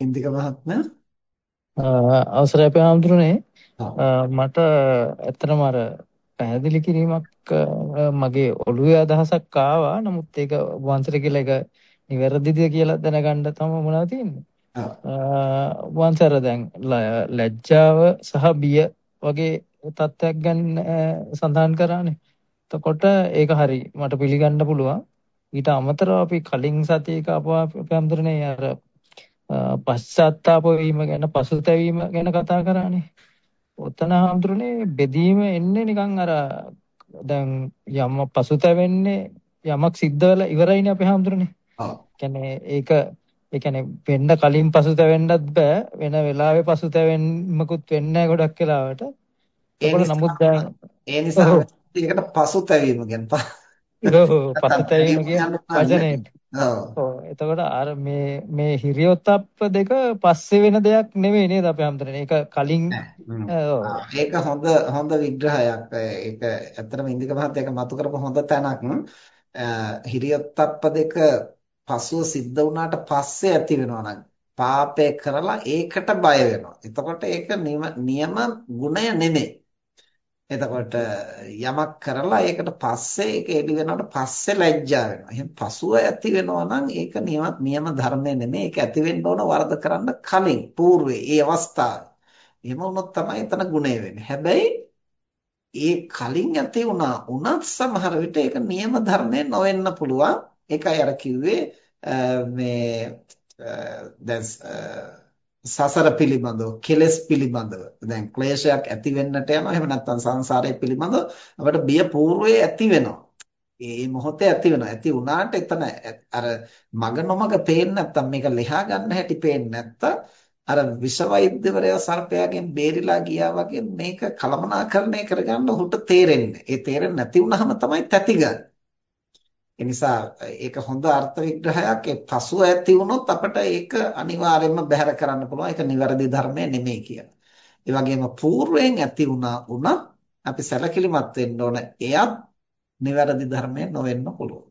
ඉන්දික මහත්මයා? අවසරයි අපේ හාමුදුරනේ මට ඇත්තටම අර පැහැදිලි කිරීමක් මගේ ඔළුවේ අදහසක් ආවා. නමුත් ඒක වංශර කියලා එක නිවැරදිද කියලා දැනගන්න තමයි මොනවද තියෙන්නේ? වංශර දැන් ලැජ්ජාව සහ බිය වගේ තත්ත්වයක් ගැන සඳහන් කරානේ. එතකොට ඒක හරි මට පිළිගන්න පුළුවන්. ඊට අමතරව අපි කලින් සතියේක අපේ හාමුදුරනේ අර පශ්චාත්තාප වීම ගැන පසුතැවීම ගැන කතා කරානේ. ඔතන හඳුරන්නේ බෙදීම එන්නේ නිකන් අර දැන් යම පසුතැවෙන්නේ යමක් සිද්ධ වෙලා ඉවරයිනේ අපි හඳුරන්නේ. ඔව්. කියන්නේ ඒක ඒ කියන්නේ වෙන්න කලින් පසුතැවෙන්නත් බෑ වෙන වෙලාවෙ පසුතැවෙන්නකුත් වෙන්නේ නැහැ ගොඩක් වෙලාවට. ඒකට නමුත් දැන් ඒ නිසා ඒකට පසුතැවීම කියන්නේ පසුතැවීම කියන වචනේ. ඔව්. එතකොට අර මේ මේ හිරියොත්ප්ප දෙක පස්සේ වෙන දෙයක් නෙවෙයි නේද අපි හම්තරනේ. ඒක කලින් ඒක හොඳ හොඳ විග්‍රහයක්. ඒක ඇත්තටම ඉන්දික මහත්තයා ඒක මතු කරපු හොඳ තැනක්. හිරියොත්ප්ප දෙක පසුව සිද්ධ වුණාට පස්සේ ඇති වෙනවා පාපය කරලා ඒකට බය වෙනවා. එතකොට ඒක නියම ගුණය නෙමෙයි. එතකොට යමක් කරලා ඒකට පස්සේ ඒක එළි වෙනවට පස්සේ ලැජ්ජා වෙනවා. එහෙනම් පසුව ඇති වෙනවා නම් ඒක නියමත් නියම ධර්මය නෙමෙයි. ඒක ඇති වෙන්න ඕන වරද කරන්න කලින් పూర్වේ ඒ අවස්ථාවේ. එහෙම වුණොත් තමයි එතන ගුණය වෙන්නේ. හැබැයි ඒ කලින් ඇති වුණා උනත් සමහර විට ඒක නියම ධර්මය නොවෙන්න පුළුවන්. ඒකයි අර කිව්වේ මේ දැන් සසර පිළිබඳව කෙලෙස් පිළිබඳව. දැන් ක්ලේශයක් ඇති වෙන්නට යනවා. එහෙම නැත්නම් සංසාරය පිළිබඳව අපිට බිය పూర్වයේ ඇති වෙනවා. ඒ මොහොතේ ඇති වෙනවා. ඇති වුණාට එතන අර මග නොමග පේන්නේ නැත්නම් මේක ලෙහා ගන්න හැටි පේන්නේ නැත්නම් අර විෂ වෛද්‍යවරයා සර්පයාගෙන් බේරිලා ගියා වගේ මේක කලමනාකරණය කරගන්න ඔහුට තේරෙන්නේ. ඒ තේරෙන්නේ නැති වුනහම තමයි තැති ගන්නේ. ඒ නිසා ඒක හොඳ අර්ථ විග්‍රහයක් ඒ පසුව ඇති වුණොත් අපිට ඒක අනිවාර්යයෙන්ම බැහැර කරන්න පුළුවන් ඒක නිවැරදි ධර්මය නෙමෙයි කියලා. ඒ වගේම పూర్වයෙන් ඇති වුණා උනත් අපි සැලකිලිමත් වෙන්න ඕන එයත් නිවැරදි ධර්මය නොවෙන්න පුළුවන්.